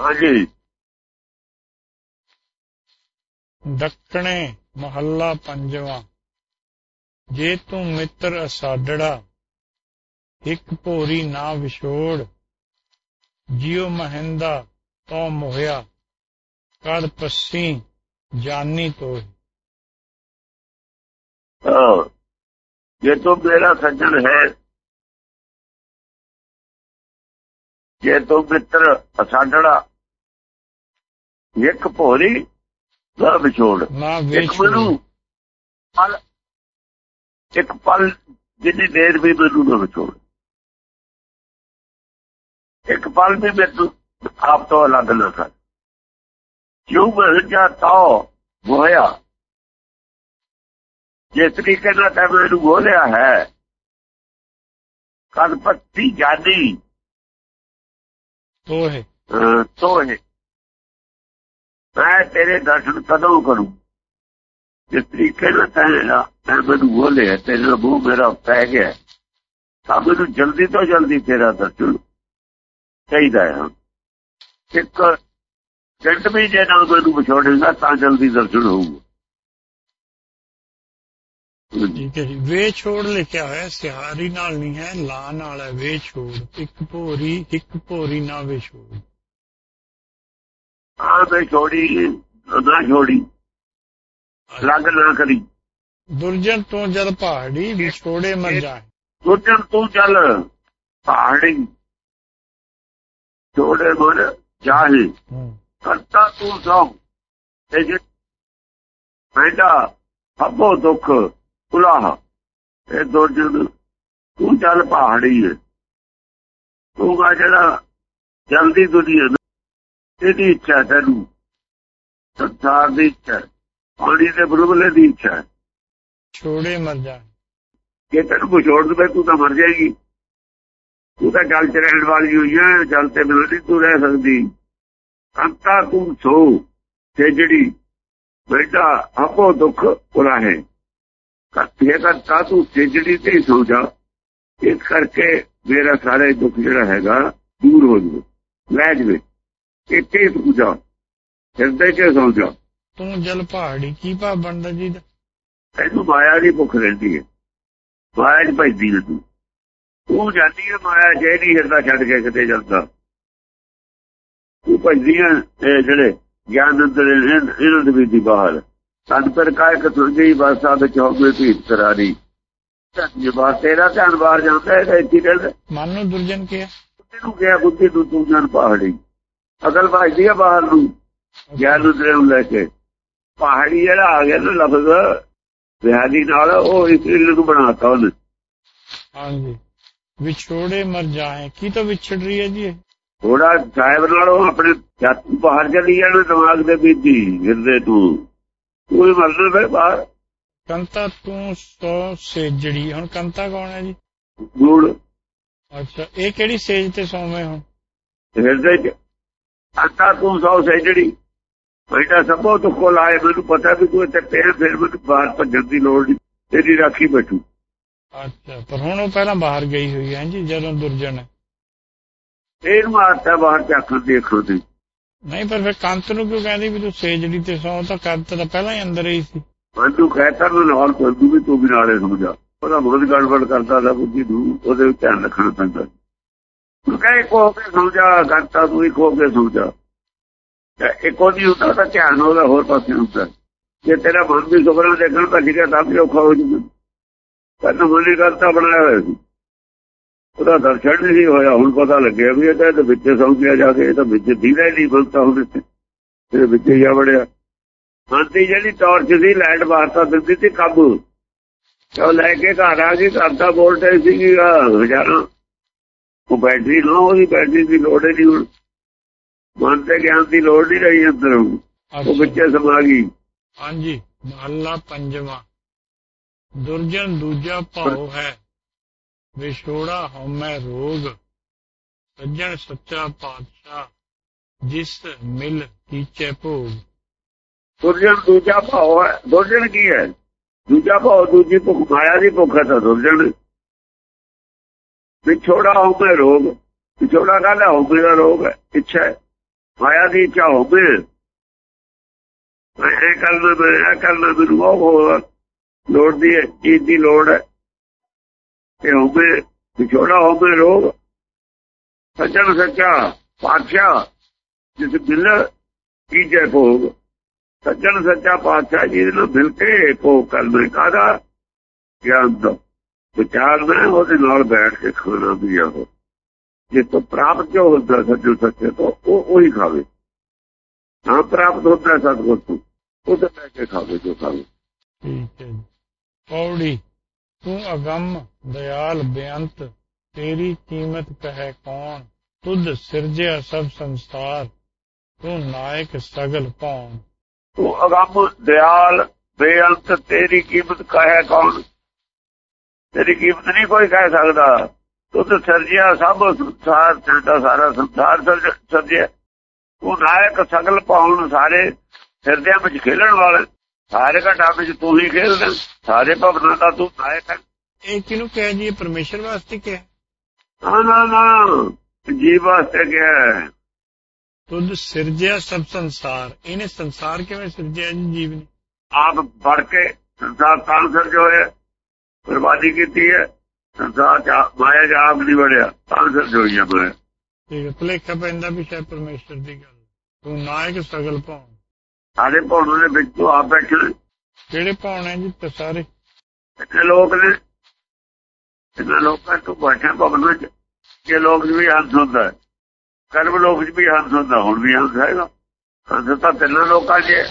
ਹਾਂਜੀ। ਦੱਖਣੇ ਮਹੱਲਾ ਪੰਜਵਾਂ। ਜੇ ਤੂੰ ਮਿੱਤਰ ਅਸਾਡੜਾ ਇੱਕ ਭੋਰੀ ਨਾ ਵਿਛੋੜ। ਜਿਉ ਮਹਿੰਦਾ ਤੋ ਮੋਹਿਆ ਕਦ ਪੱਸੀ ਜਾਨੀ ਹਾਂ। ਜੇ ਤੂੰ ਮੇਰਾ ਸੱਜਣ ਹੈ ਜੇ ਤੂੰ ਮਿੱਤਰ ਅਸਾਡੜਾ ਇੱਕ ਭੋਰੀ ਨਾ ਵਿਛੋੜ। ਇੱਕ ਮੈਨੂੰ। ਪਲ ਇੱਕ ਪਲ ਜਿੰਨੀ ਦੇਰ ਵੀ ਮੈਨੂੰ ਨਾ ਵਿਛੋੜ। ਇੱਕ ਪਲ ਵੀ ਮੈਨੂੰ ਆਪ ਤੋਂ ਅਲੱਗ ਨਾ ਕਰ। ਕਿਉਂ ਮੈਂ ਜਾ ਤਾਓ ਹੋਇਆ ਜਿਸ ਤਰੀਕੇ ਨਾਲ ਤੈਨੂੰ ਗੋਲਿਆ ਹੈ ਕਦ ਪੱਤੀ ਜਾਨੀ। ਤੋਹੇ। ਅਹ, ਮੈਂ ਤੇਰੇ ਦਰਸ਼ਨ ਕਦੋਂ ਕਰੂੰ? ਜਿਸ ਤਰੀਕੇ ਨਾਲ ਤੈਨੂੰ ਤੈਂ ਮੈਨੂੰ ਬੋਲਿਆ ਤੇਰਾ ਮੂੰਹ ਮੇਰਾ ਪੈ ਗਿਆ। ਤਾਂ ਮੈਨੂੰ ਜਲਦੀ ਤੋਂ ਜਲਦੀ ਤੇਰਾ ਦਰਸ਼ਨ ਚਾਹੀਦਾ ਹੈ। ਇੱਕ ਜੰਟ ਵੀ ਜੇ ਨਾ ਮੈਨੂੰ ਵਿਛੋੜੇਗਾ ਤਾਂ ਜਲਦੀ ਦਰਸ਼ਨ ਹੋਊਗਾ। ਠੀਕ ਹੈ ਜੀ ਵੇ ਛੋੜ ਲਿਖਿਆ ਹੋਇਆ ਸਿਹਾਰੀ ਨਾਲ ਨਹੀਂ ਹੈ ਲਾ ਨਾਲ ਹੈ ਵੇ ਛੋੜ। ਇੱਕ ਭੋਰੀ ਇੱਕ ਭੋਰੀ ਨਾ ਵੇ ਛੋੜ। ਆ ਮੈਂ ਛੋੜੀ ਨਾ ਛੋੜੀ। ਲੱਗ ਨਾ ਕਰੀ। ਦੁਰਜਨ ਤੋਂ ਜਦ ਪਹਾੜੀ ਵਿਛੋੜੇ ਮਰ ਜਾਏ। ਸੋਚਣ ਤੂੰ ਚੱਲ ਪਹਾੜੀ ਛੋੜੇ ਮਨ ਜਾਹੇ। ਕਰਤਾ ਤੂੰ ਸੋ। ਤੇ ਜੇ ਪੈਦਾ ਹੱਬੋ ਦੁੱਖ ਉਲਾਹ ਇਹ ਦੁਰਜਨ ਤੂੰ ਚੱਲ ਪਹਾੜੀ ਹੈ ਤੂੰ ਆ ਜਿਹੜਾ ਜਲਦੀ ਦੁਨੀਆ ਇਹਦੀ ਇੱਛਾ ਹੈ ਤੈਨੂੰ। ਸੰਸਾਰ ਦੀ ਇੱਛਾ ਹੈ, ਪਾਣੀ ਦੇ ਬੁਲਬਲੇ ਦੀ ਇੱਛਾ ਹੈ। ਛੋੜੇ ਮਰ ਜਾਏ ਜੇ ਤੈਨੂੰ ਕੁਛ ਛੋੜ ਦਵੇ ਤੂੰ ਤਾਂ ਮਰ ਜਾਏਗੀ। ਤੂੰ ਤਾਂ ਜਲ ਚ ਰਹਿਣ ਵਾਲੀ ਹੋਈ ਹੈ ਜਲ ਤੇ ਨਹੀਂ ਤੂੰ ਰਹਿ ਸਕਦੀ। ਕੰਤਾ ਤੂੰ ਸੋ ਤੇ ਜਿਹੜੀ ਬੇਟਾ ਆਪੋ ਦੁੱਖ ਉਰਾਹੇ ਕਰਤੇ ਕਰਤਾ ਤੂੰ ਜਿਹੜੀ ਤੇ ਹੀ ਸੋ ਜਾ। ਇਸ ਕਰਕੇ ਮੇਰਾ ਸਾਰੇ ਦੁੱਖ ਜਿਹੜਾ ਹੈਗਾ ਦੂਰ ਹੋ ਜੂ ਲੈ ਜਵੇ। ਇੱਥੇ ਹੀ ਤੂੰ ਜਾ। ਹਿਰਦੇ ਚ ਸੋ ਜਾ। ਤੂੰ ਜਲ ਪਹਾੜੀ ਕੀ ਭਾ ਬਣਦਾ ਜੀ ਦਾ। ਤੈਨੂੰ ਮਾਇਆ ਦੀ ਭੁੱਖ ਰਹਿੰਦੀ ਹੈ। ਮਾਇਆ ਚ ਭਜਦੀ ਹੈ ਤੂੰ। ਤੂੰ ਜਾਂਦੀ ਹੈ ਮਾਇਆ ਜੇ ਨਹੀਂ ਹਿਰਦਾ ਛੱਡ ਕੇ ਕਿਤੇ ਜਾਂਦਾ। ਤੂੰ ਭਜਦੀ ਹੈ ਇਹ ਜਿਹੜੇ ਗਿਆਨ ਅੰਦਰ ਇਹਨਾਂ ਇਹਨਾਂ ਦੇ ਵੀ ਦੀ ਬਾਹਰ। ਸੰਤ ਪਰ ਕਾਇ ਕਤੁਰ ਗਈ ਬਾਸਾ ਵਿੱਚ ਹੋ ਗਈ ਭੀਤ ਕਰਾਰੀ ਜੇ ਬਾਹਰ ਤੇਰਾ ਧਿਆਨ ਬਾਹਰ ਜਾਂਦਾ ਹੈ ਤਾਂ ਇੱਥੇ ਰਹਿੰਦਾ ਮਨ ਨੂੰ ਦੁਰਜਨ ਕਿਹਾ। ਬੁੱਧੀ ਨੂੰ ਗਿਆ ਬੁੱਧੀ ਨੂੰ ਤੂੰ ਜਾਨ ਪਹਾੜੀ। ਅਕਲ ਭਜਦੀ ਹੈ ਬਾਹਰ ਨੂੰ ਗਿਆਨ ਅੰਦਰ ਨੂੰ ਲੈ ਕੇ। ਪਹਾੜੀ ਜਿਹੜਾ ਆ ਗਿਆ ਨਾ ਲਫ਼ਜ਼ ਵਿਹਾਦੀ ਨਾਲ ਉਹ ਇਸ ਲਈ ਨੂੰ ਬਣਾਤਾ ਉਹਨੇ। ਹਾਂਜੀ। ਵਿਛੋੜੇ ਮਰ ਜਾਏ ਕੀ ਤਾਂ ਵਿਛੜ ਰਹੀ ਹੈ ਜੀ? ਥੋੜਾ ਸਾਹਿਬ ਨਾਲੋਂ ਆਪਣੇ ਜੱਤ ਬਾਹਰ ਚਲੀ ਜਾਣਾ ਦਿਮਾਗ ਦੇ ਵਿੱਚ ਹੀ ਹਿਰਦੇ ਤੂੰ। ਕੋਈ ਮਰਨਾ ਫਿਰ ਬਾਹਰ? ਕੰਤਾ ਤੂੰ ਸੋ ਸੇਜੜੀ ਹੁਣ ਕੰਤਾ ਕੌਣ ਹੈ ਜੀ? ਗੂੜ। ਅੱਛਾ ਇਹ ਕਿਹੜੀ ਸੇਜ ਤੇ ਸੌਵੇਂ ਹੁਣ? ਹਿਰਦੇ ਚ ਅੰਤਾ ਤੂੰ ਸੌ ਸੈਜੜੀ ਬੈਠਾ ਸਭੋ ਤੋਂ ਕੋਲ ਆਏ ਮੈਨੂੰ ਪਤਾ ਵੀ ਤੂੰ ਇੱਥੇ ਪਿਆ ਫਿਰ ਮੈਨੂੰ ਬਾਹਰ ਭੱਜਣ ਦੀ ਲੋੜ ਨਹੀਂ ਤੇਰੀ ਰਾਖੀ ਬੈਠੂ। ਅੱਛਾ ਪਰ ਹੁਣ ਉਹ ਪਹਿਲਾਂ ਬਾਹਰ ਗਈ ਹੋਈ ਹੈ ਜੀ ਜਦੋਂ ਦੁਰਜਨ ਹੈ। ਇਹਨੂੰ ਆਤਾ ਬਾਹਰ ਚੱਕ ਦੇਖੋ ਤੇ ਨਹੀਂ, ਪਰ ਫਿਰ ਕੰਤ ਨੂੰ ਕਿਉਂ ਕਹਿੰਦੀ ਵੀ ਤੂੰ ਸੇਜੜੀ ਤੇ ਸੌ ਤਾਂ ਕੰਤ ਤਾਂ ਪਹਿਲਾਂ ਹੀ ਅੰਦਰ ਹੀ ਸੀ। ਮੈਨੂੰ ਕਹਿਤਾ ਮੈਂ ਨਾਲ ਕਰ ਵੀ ਤੂੰ ਵੀ ਨਾਲੇ ਸਮਝਾ ਉਹਦਾ ਬਹੁਤ ਗੜਬੜ ਕਰਦਾ ਦਾ ਬੁੱਧੀ ਨੂੰ, ਉਹਦੇ ਵਿੱਚ ਧਿਆਨ ਰੱਖਣਾ ਪੈਂਦਾ ਕਹੇ ਕੋ ਕੇ ਸਮਝਾ ਕਰਤਾ ਤੂੰ ਇੱਕ ਹੋ ਕੇ ਸਮਝਾ ਇੱਕ ਉਹਦੀ ਹੁੰਦਾ ਤਾਂ ਧਿਆਨ ਉਹਦਾ ਹੋਰ ਪਾਸੇ ਹੁੰਦਾ। ਜੇ ਤੇਰਾ ਮਨ ਵੀ ਸੁਪਨਾ ਦੇਖਣ ਤਾਂ ਠੀਕ ਹੈ ਤਾਂ ਵੀ ਔਖਾ ਹੋ ਜੂਗਾ ਕਹਿੰਦਾ ਮਨ ਕਰਤਾ ਬਣਾਇਆ ਹੋਇਆ ਸੀ। ਉਹਦਾ ਦਰਸ਼ਨ ਨਹੀਂ ਹੋਇਆ ਹੁਣ ਪਤਾ ਲੱਗਿਆ ਵੀ ਇਹਦਾ ਤੇ ਵਿੱਚ ਸਮਝਿਆ ਜਾ ਕੇ ਇਹ ਤਾਂ ਵਿੱਚ ਦੀਦਾ ਨਹੀਂ ਹੁਣ ਇੱਥੇ ਇਹਦੇ ਵਿੱਚ ਹੀ ਆ ਵੜਿਆ। ਮੰਦੀ ਜਿਹੜੀ ਟਾਰਚ ਸੀ ਲਾਈਟ ਵਾਰਤਾ ਦਿੰਦੀ ਸੀ ਕਾਬੂ। ਉਹ ਲੈ ਕੇ ਘਰ ਆ ਗਈ ਘਰ ਦਾ ਵੋਲਟੇਜ ਸੀਗੀ ਹਜ਼ਾਰਾਂ। ਉਹ ਬੈਟਰੀ ਨਾ ਉਹਦੀ ਬੈਟਰੀ ਦੀ ਲੋੜ ਨਹੀਂ ਹੁਣ। ਮਨ ਤੇ ਗਿਆਨ ਦੀ ਲੋੜ ਨਹੀਂ ਰਹੀ ਅੰਦਰ। ਉਹ ਵਿੱਚੇ ਸਮਾ ਗਈ। ਹਾਂਜੀ ਮਹੱਲਾ ਪੰਜਵਾਂ। ਦੁਰਜਨ ਦੂਜਾ ਭਾਉ ਹੈ। ਵਿਛੋੜਾ ਹਉਮੈ ਰੋਗ, ਸੱਜਣ ਸੱਚਾ ਪਾਤਸ਼ਾਹ, ਜਿਸ ਮਿਲ ਕੀਚੇ ਭੋਗ। ਦੁਰਜਨ ਦੂਜਾ ਭਾਵ ਹੈ, ਦੁਰਜਨ ਕੀ ਹੈ? ਦੂਜਾ ਭਾਵ ਦੂਜੀ ਭੁੱਖ, ਮਾਇਆ ਦੀ ਭੁੱਖ ਹੈ ਤਾਂ ਦੁਰਜਨ। ਵਿਛੋੜਾ ਹੋਵੇ ਰੋਗ, ਵਿਛੋੜਾ ਕਾਹਦਾ ਹੋਵੇ ਦਾ ਰੋਗ ਹੈ? ਇੱਛਾ ਮਾਇਆ ਦੀ ਇੱਛਾ ਹੋਵੇ। ਇਹ ਕਰਨਾ ਮੈਂ, ਇਹ ਕਰਨਾ ਮੈਨੂੰ ਉਹ ਹੋਵੇ ਲੋੜ ਦੀ ਚੀਜ਼ ਦੀ ਲੋੜ ਹੈ। ਤੇ ਹੋਵੇ ਵਿਛੋੜਾ ਹੋਵੇ ਰੋਗ। ਸੱਜਣ ਸੱਚਾ ਪਾਤਸ਼ਾਹ, ਜਿਸ ਬਿਲ ਕੀਜੇ ਭੋਗ। ਸੱਜਣ ਸੱਚਾ ਪਾਤਸ਼ਾਹ ਜੀ ਨੂੰ ਮਿਲ ਕੇ ਭੋਗ ਕਰਨਾ ਕਾਦਾ ਗਿਆਨ ਦਾ। ਵਿਚਾਰ ਮੈਂ ਉਹਦੇ ਨਾਲ ਬੈਠ ਕੇ ਖਾਣਾ ਵੀ ਆਹੋ ਜੇ ਤੋਂ ਪ੍ਰਾਪਤ ਜੋ ਹੁੰਦਾ ਸੱਜਣ ਸੱਚੇ ਤੋਂ, ਉਹ ਉਹੀ ਖਾਵੇ। ਨਾ ਪ੍ਰਾਪਤ ਹੁੰਦਾ ਸਤਗੁਰ ਤੋਂ, ਉਹ ਤਾਂ ਬੈਠ ਕੇ ਖਾਵੇ ਜੋ ਖਾਵੇ। ਠੀਕ ਹੈ ਪੌੜੀ ਤੂੰ ਅਗੰਮ ਦਇਆਲ ਬੇਅੰਤ, ਤੇਰੀ ਕੀਮਤ ਕਹੈ ਕੌਣ? ਤੁਧ ਸਿਰਜਿਆ ਸਭ ਸੰਸਾਰ, ਤੂੰ ਨਾਇਕ ਸਗਲ ਭੌਣ ਤੂੰ ਅਗੰਮ ਦਿਆਲ ਬੇਅੰਤ, ਤੇਰੀ ਕੀਮਤ ਕਹੈ ਕੌਣ? ਤੇਰੀ ਕੀਮਤ ਨਹੀਂ ਕੋਈ ਕਹਿ ਸਕਦਾ। ਤੂੰ ਤਾਂ ਸਰਜਿਆ ਸਭ ਸੰਸਾਰ, ਤੇਰਾ ਸਾਰਾ ਸੰਸਾਰ ਸਰਜਿਆ। ਤੂੰ ਨਾਇਕ ਸਗਲ ਪਾਉਣ ਸਾਰੇ ਹਿਰਦਿਆਂ ਵਿੱਚ ਖੇਲਣ ਵਾਲੇ। ਸਾਰੇ ਘਟਾ ਵਿੱਚ ਤੂੰ ਹੀ ਖੇਲਦਾ। ਸਾਰੇ ਭਵਨਾਂ ਦਾ ਤੂੰ ਨਾਇਕ ਹੈ ਇਹ ਕਿਹਨੂੰ ਕਹਿ ਜੀ? ਪਰਮੇਸ਼ਰ ਵਾਸਤੇ ਕਿਹਾ? ਨਾ ਨਾ ਨਾ। ਜੀਵ ਵਾਸਤੇ ਕਿਹਾ ਤੁਧ ਸਿਰਜਿਆ ਸਭ ਸੰਸਾਰ। ਇਹਨੇ ਸੰਸਾਰ ਕਿਵੇਂ ਸਿਰਜਿਆ ਜੀ ਜੀਵ ਨੇ? ਆਪ ਵੜ ਕੇ ਸੰਸਾਰ ਤਾਂ ਸਿਰਜ ਹੋਇਆ। ਬਰਬਾਦੀ ਕੀਤੀ ਹੈ। ਸੰਸਾਰ ਚ ਮਾਇਆ ਚ ਆਪ ਨਹੀਂ ਵੜਿਆ। ਤਾਂ ਸਿਰਜ ਹੋਈ ਹੈ ਮਾਇਆ ਠੀਕ ਹੈ ਭਲੇਖਾ ਪੈਂਦਾ ਵੀ ਸ਼ਾਇਦ ਪਰਮੇਸ਼ਰ ਦੀ ਗੱਲ। ਤੂੰ ਨਾਇਕ ਸਗਲ ਭੌਣ ਸਾਰੇ ਭੌਣਾਂ ਦੇ ਵਿੱਚ ਤੂੰ ਆਪ ਬੈਠੇ ਕਿਹੜੇ ਭੌਣ ਹੈ ਜੀ ਸਾਰੇ? ਇੱਥੇ ਲੋਕ ਨੇ। ਇਹਨਾਂ ਲੋਕਾਂ ਤੋਂ ਬੈਠੇ ਭਵਨਾਂ ਚ ਕਿ ਲੋਕ ਵੀ ਹੰਸ ਹੁੰਦਾ ਹੈ ਕਰਮ ਲੋਕ ਵੀ ਹੰਸ ਹੁੰਦਾ ਹੁਣ ਵੀ ਹੰਸ ਹੈਗਾ ਹੰਸ ਤਾਂ ਤਿੰਨਾਂ ਲੋਕਾਂ 'ਚ ਹੈ।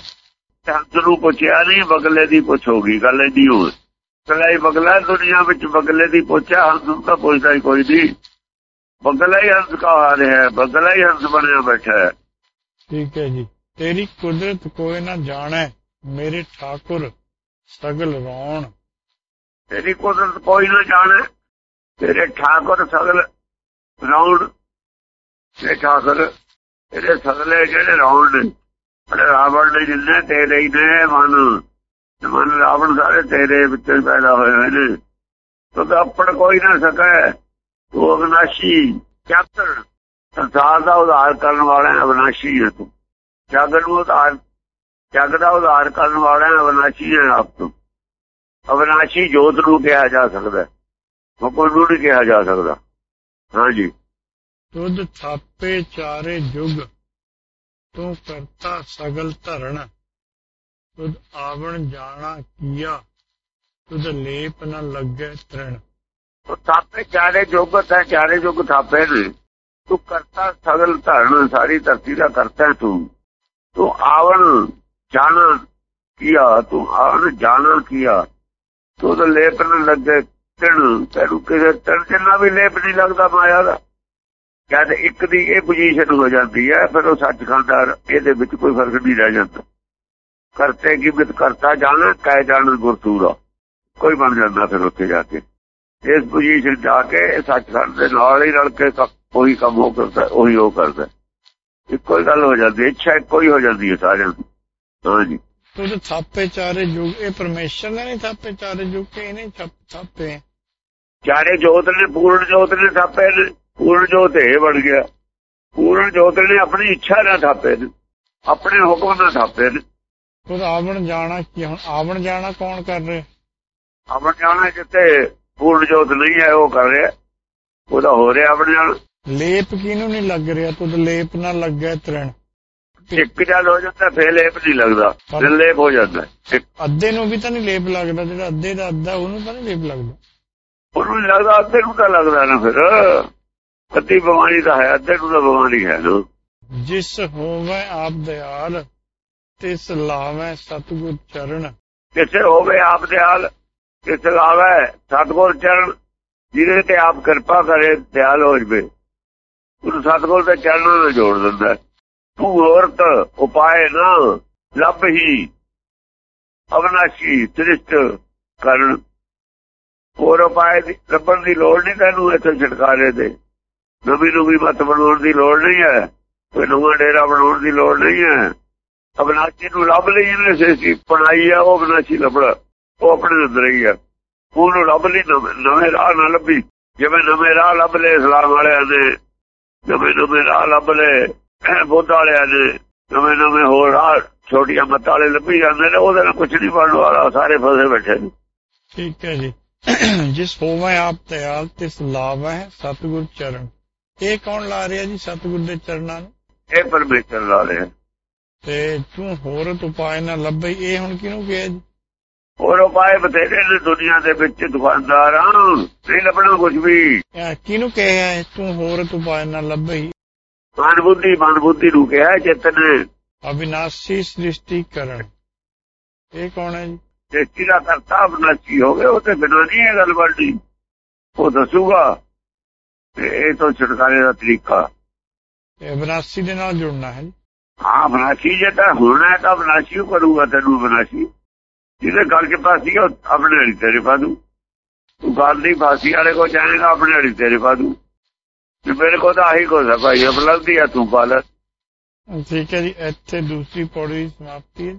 ਹੰਸ ਨੂੰ ਪੁੱਛਿਆ ਨਹੀਂ ਬਗਲੇ ਦੀ ਪੁੱਛੋਗੀ ਗੱਲ ਇਹਦੀ ਹੋ ਕਲਾਈ ਬਗਲਾ ਦੁਨੀਆ ਵਿੱਚ ਬਗਲੇ ਦੀ ਪੁੱਛਿਆ ਹੰਸ ਨੂੰ ਤਾਂ ਪੁੱਛਦਾ ਹੀ ਕੋਈ ਨਹੀਂ। ਬਗਲਾ ਹੀ ਹੰਸ ਕਹਾ ਰਿਹਾ ਹੈ ਬਗਲਾ ਹੀ ਹੰਸ ਬਣਿਆ ਬੈਠਾ ਹੈ। ਠੀਕ ਹੈ ਜੀ। ਤੇਰੀ ਕੁਦਰਤ ਕੋਈ ਨਾ ਜਾਣੈ ਮੇਰੇ ਠਾਕੁਰ ਸਗਲ ਰੌਣ। ਤੇਰੀ ਕੁਦਰਤ ਕੋਈ ਨਾ ਜਾਣੇ ਤੇਰੇ ਠਾਕੁਰ ਸਗਲ ਰੌਣ। ਤੇ ਠਾਕੁਰ ਤੇਰੇ ਸਗਲੇ ਜਿਹੜੇ ਰੌਣ ਨੇ ਅਰੇ ਰਾਵਣ ਨੇ ਜਿੰਨੇ ਤੇਰੇ ਹੀ ਨੇ ਮਨ। ਮਨ ਰਾਵਣ ਸਾਰੇ ਤੇਰੇ ਵਿੱਚ ਪੈਦਾ ਹੋਏ ਹੋਏ ਨੇ। ਤੂੰ ਆਪਣ ਕੋਈ ਨਾ ਸਕੈ ਤੂੰ ਅਵਨਾਸ਼ੀ ਚਾਤਰ। ਸੰਸਾਰ ਦਾ ਉਧਾਰ ਕਰਨ ਵਾਲਾ ਹੈ, ਹੈ ਤੂੰ। ਜਗ ਨੂੰ ਉਧਾਰ ਜਗ ਦਾ ਉਧਾਰ ਕਰਨ ਵਾਲਾ ਅਵਨਾਸ਼ੀ ਹੈ ਆਪ ਤੂੰ ਅਵਨਾਸ਼ੀ ਜੋਤ ਨੂੰ ਕਿਹਾ ਜਾ ਸਕਦਾ ਕੋਈ ਨੂੰ ਨਹੀਂ ਕਿਹਾ ਜਾ ਸਕਦਾ। ਹਾਂਜੀ। ਤੁਧ ਥਾਪੇ ਚਾਰੇ ਜੁਗ ਤੂੰ ਕਰਤਾ ਸਗਲ ਧਰਣ। ਤੁਧ ਆਵਣ ਜਾਣਾ ਕੀਆ ਤੁਧ ਲੇਪ ਨ ਲੱਗੇ ਤ੍ਰਿਣ। ਉਹ ਥਾਪੇ ਚਾਰੇ ਜੁਗਤ ਹੈ ਚਾਰੇ ਜੁਗ ਥਾਪੇ ਨੇ। ਤੂੰ ਕਰਤਾ ਸਗਲ ਧਰਨ ਸਾਰੀ ਧਰਤੀ ਦਾ ਕਰਤਾ ਤੂੰ। ਤੂੰ ਆਵਣ ਜਾਣਾ ਕੀਆ, ਤੂੰ ਆਵਣ ਜਾਣਾ ਕੀਆ। ਤੂੰ ਤਾਂ ਲੇਪ ਨ ਲੱਗੇ ਤਣ, ਤੈਨੂੰ ਕਿਸੇ ਤਣ ਜਿੰਨਾ ਵੀ ਲੇਪ ਨਹੀਂ ਲੱਗਦਾ ਮਾਇਆ ਦਾ। ਜਦ ਇੱਕ ਦੀ ਇਹ ਪੋਜੀਸ਼ਨ ਹੋ ਜਾਂਦੀ ਹੈ, ਫਿਰ ਉਹ ਸੱਚਖੰਡ ਦਾ ਇਹਦੇ ਵਿੱਚ ਕੋਈ ਫ਼ਰਕ ਨਹੀਂ ਰਹਿ ਜਾਂਦਾ। ਕਰਤੇ ਕੀ ਬਿਤ ਕਰਤਾ ਜਾਣਾ, ਕਹਿ ਜਾਣ ਗੁਰਤੂਰਾ। ਕੋਈ ਬਣ ਜਾਂਦਾ ਫਿਰ ਉੱਥੇ ਜਾ ਕੇ। ਇਸ ਪੋਜੀਸ਼ਨ ਜਾ ਕੇ ਸੱਚਖੰਡ ਦੇ ਨਾਲ ਹੀ ਰਲ ਕੇ ਉਹੀ ਕੰਮ ਉਹ ਕਰਦਾ, ਉਹੀ ਉਹ ਕਰਦਾ। ਇੱਕੋ ਹੀ ਗੱਲ ਹੋ ਜਾਂਦੀ ਹੈ, ਇੱਛਾ ਇੱਕੋ ਹੀ ਹੋ ਜਾਂਦੀ ਹੈ ਸਾਰਿਆਂ ਦੀ ਹਾਂਜੀ ਤੁਧ ਥਾਪੇ ਚਾਰੇ ਜੁਗ ਇਹ ਪਰਮੇਸ਼ਰ ਨੇ ਨਹੀਂ ਥਾਪੇ ਚਾਰੇ ਜੁਗ ਕੇ ਇਹਨੇ ਥਾਪ-। ਚਾਰੇ ਜੋਤ ਨੇ ਪੂਰਨ ਜੋਤ ਨੇ ਥਾਪੇ ਨੇ ਪੂਰਨ ਜੋਤ ਇਹ ਬਣ ਗਿਆ। ਪੂਰਨ ਜੋਤ ਨੇ ਆਪਣੀ ਇੱਛਾ ਨਾਲ ਥਾਪੇ ਨੇ ਆਪਣੇ ਹੁਕਮ ਨਾਲ ਥਾਪੇ ਨੇ। ਆਵਣ ਜਾਣਾ ਕੀ ਹੁਣ ਆਵਣ ਜਾਣਾ ਕੌਣ ਕਰ ਰਿਹਾ? ਆਪਣ ਜਾਣਾ ਜਿੱਥੇ ਪੂਰਨ ਜੋਤ ਨਹੀਂ ਹੈ ਉਹ ਕਰ ਰਿਹਾ। ਉਹਦਾ ਹੋ ਰਿਹਾ ਆਪਣੇ ਨਾਲ ਲੇਪ ਕਿਹਨੂੰ ਨਹੀਂ ਲੱਗ ਰਿਹਾ? ਤੁਧ ਲੇਪ ਨਾ ਲੱਗੈ ਤ੍ਰਿਣ। ਇੱਕ ਜਦ ਹੋ ਜਾਂਦਾ ਫੇਰ ਲੇਪ ਨਹੀਂ ਲੱਗਦਾ। ਫਿਰ ਲੇਪ ਹੋ ਜਾਂਦਾ। ਅੱਧੇ ਨੂੰ ਵੀ ਤਾਂ ਨਹੀਂ ਲੇਪ ਲੱਗਦਾ ਜਿਹੜਾ ਅੱਧੇ ਦਾ ਅੱਧਾ ਉਹਨੂੰ ਤਾਂ ਨਹੀਂ ਲੇਪ ਲੱਗਦਾ। ਉਹਨੂੰ ਲੱਗਦਾ ਅੱਧੇ ਨੂੰ ਤਾਂ ਲੱਗਦਾ ਨਾ ਫਿਰ। ਅੱਧੀ ਬਿਮਾਰੀ ਤਾਂ ਹੈ ਅੱਧੇ ਨੂੰ ਤਾਂ ਬਿਮਾਰੀ ਹੈ ਨਾ। ਜਿਸ ਹੋਵੇ ਆਪ ਦਿਆਲ ਤਿਸ ਲਾਵੇ ਸਤਿਗੁਰ ਚਰਨ। ਕਿਸੇ ਹੋਵੇ ਆਪ ਦੇ ਹਾਲ ਕਿਸ ਲਾਵੇ ਸਤਗੁਰ ਚਰਨ ਜਿਹਦੇ ਤੇ ਆਪ ਕਿਰਪਾ ਕਰੇ ਦਿਆਲ ਹੋ ਜਵੇ। ਉਹਨੂੰ ਸਤਗੁਰ ਦੇ ਚਰਨਾਂ ਨਾਲ ਜੋੜ ਦਿੰਦਾ ਹੈ। ਤੂੰ ਹੋਰਤ ਉਪਾਏ ਨਾ, ਲੱਭ ਹੀ। ਅਵਨਾਸ਼ੀ ਸ੍ਰਿਸ਼ਟ ਕਰਨ। ਹੋਰ ਉਪਾਏ ਦੀ ਲੱਭਣ ਦੀ ਲੋੜ ਨਹੀਂ ਤੈਨੂੰ ਇੱਥੇ ਛਡਕਾਰੇ ਦੇ। ਨਵੀਂ ਨਵੀਂ ਮਤ ਬਣਾਉਣ ਦੀ ਲੋੜ ਨਹੀਂ ਹੈ। ਕੋਈ ਨਵਾਂ ਡੇਰਾ ਬਣਾਉਣ ਦੀ ਲੋੜ ਨਹੀਂ ਹੈ। ਅਵਨਾਸ਼ੀ ਨੂੰ ਲੱਭ ਲਈ ਇਹਨੇ ਸੇਸੀ। ਬਣਾਈ ਆ, ਉਹ ਅਬਨਾਸ਼ੀ ਲੱਭਣਾ। ਉਹ ਆਪਣੇ ਅੰਦਰ ਹੀ ਆ। ਉਹਨੂੰ ਲੱਭ ਲਈ ਨਵੇਂ ਰਾਹ ਨਾ ਲੱਭੀ। ਜਿਵੇਂ ਨਵੇਂ ਰਾਹ ਲੱਭ ਲਏ ਇਸਲਾਮ ਵਾਲਿਆਂ ਨੇ। ਨਵੇਂ ਨਵੇਂ ਰਾਹ ਲੱਭ ਲਏ ਬੁੱਧ ਵਾਲਿਆਂ ਨੇ ਨਵੇਂ ਨਵੇਂ ਹੋਰ ਆ ਛੋਟੀਆਂ ਮੱਤਾਂ ਵਾਲੇ ਲੱਭੀ ਜਾਂਦੇ ਨੇ ਉਹਦੇ ਨਾਲ ਕੁਝ ਨਹੀਂ ਬਣਨ ਵਾਲਾ ਸਾਰੇ ਫਸੇ ਬੈਠੇ ਨੇ। ਠੀਕ ਹੈ ਜੀ। ਜਿਸ ਹੋਵੇ ਆਪ ਤਿਆਲ ਤਿਸ ਲਾਵੈ ਸਤਿਗੁਰ ਚਰਨ। ਇਹ ਕੌਣ ਲਾ ਰਿਹਾ ਜੀ ਸਤਿਗੁਰ ਦੇ ਚਰਨਾਂ ਨੂੰ? ਇਹ ਪਰਮੇਸ਼ਰ ਲਾ ਰਿਹਾ। ਤੇ ਤੂੰ ਹੋਰ ਉਪਾਏ ਨਾ ਲੱਭੇ ਇਹ ਹੁਣ ਕਿਹਨੂੰ ਕਿਹਾ ਜੀ? ਹੋਰ ਉਪਾਏ ਬਥੇਰੇ ਨੇ ਦੁਨੀਆ ਦੇ ਵਿੱਚ ਦੁਕਾਨਦਾਰਾਂ ਨਹੀਂ ਲੱਭਣਾ ਕੁਝ ਵੀ। ਕਿਹਨੂੰ ਕਿਹਾ ਹੈ? ਤੂੰ ਹੋਰ ਉਪਾਏ ਨਾ ਲੱਭੇ। ਮਨ ਬੁੱਧੀ ਮਨ ਬੁੱਧੀ ਨੂੰ ਕਿਹਾ ਚੇਤਨ। ਅਬਿਨਾਸ਼ੀ ਸ੍ਰਿਸ਼ਟੀ ਕਰਨ। ਇਹ ਕੌਣ ਹੈ ਜੀ? ਸ੍ਰਿਸ਼ਟੀ ਦਾ ਕਰਤਾ ਬਨਾਚੀ ਹੋ ਗਿਆ ਉਹ ਤੇ ਬਿਨਾਂ ਨਹੀਂ ਇਹ ਗੱਲ ਬਣਦੀ। ਉਹ ਦੱਸੂਗਾ। ਇਹ ਤੋਂ ਛੁਟਕਾਰੇ ਦਾ ਤਰੀਕਾ। ਅਬਿਨਾਸ਼ੀ ਦੇ ਨਾਲ ਜੁੜਨਾ ਹੈ ਹਾਂ ਬਨਾਚੀ ਜੇ ਤਾਂ ਹੋਣਾ ਹੈ ਤਾਂ ਓ ਕਰੂਗਾ ਤੈਨੂੰ ਬਨਾਚੀ ਜਿਹਦੇ ਗੱਲ ਚ ਫਾਸੀ ਆ, ਆਪਣੇ ਵਾਲੀ ਤੇਰੇ ਪਾ ਤੂੰ ਗੱਲ ਦੀ ਫਾਸੀ ਵਾਲੇ ਕੋ ਜਾਏਗਾ ਆਪਣੇ ਵਾਲੀ ਤੇਰੇ ਪਾ ਤੇ ਮੇਰੇ ਕੋ ਤਾਂ ਆਹੀ ਕੋ ਭਾਈ ਉਪਲਬਧੀ ਆ ਤੂੰ ਪਾ ਠੀਕ ਹੈ ਜੀ ਇੱਥੇ ਦੂਸਰੀ ਪੌੜੀ ਸਮਾਪਤੀ ਹੈ।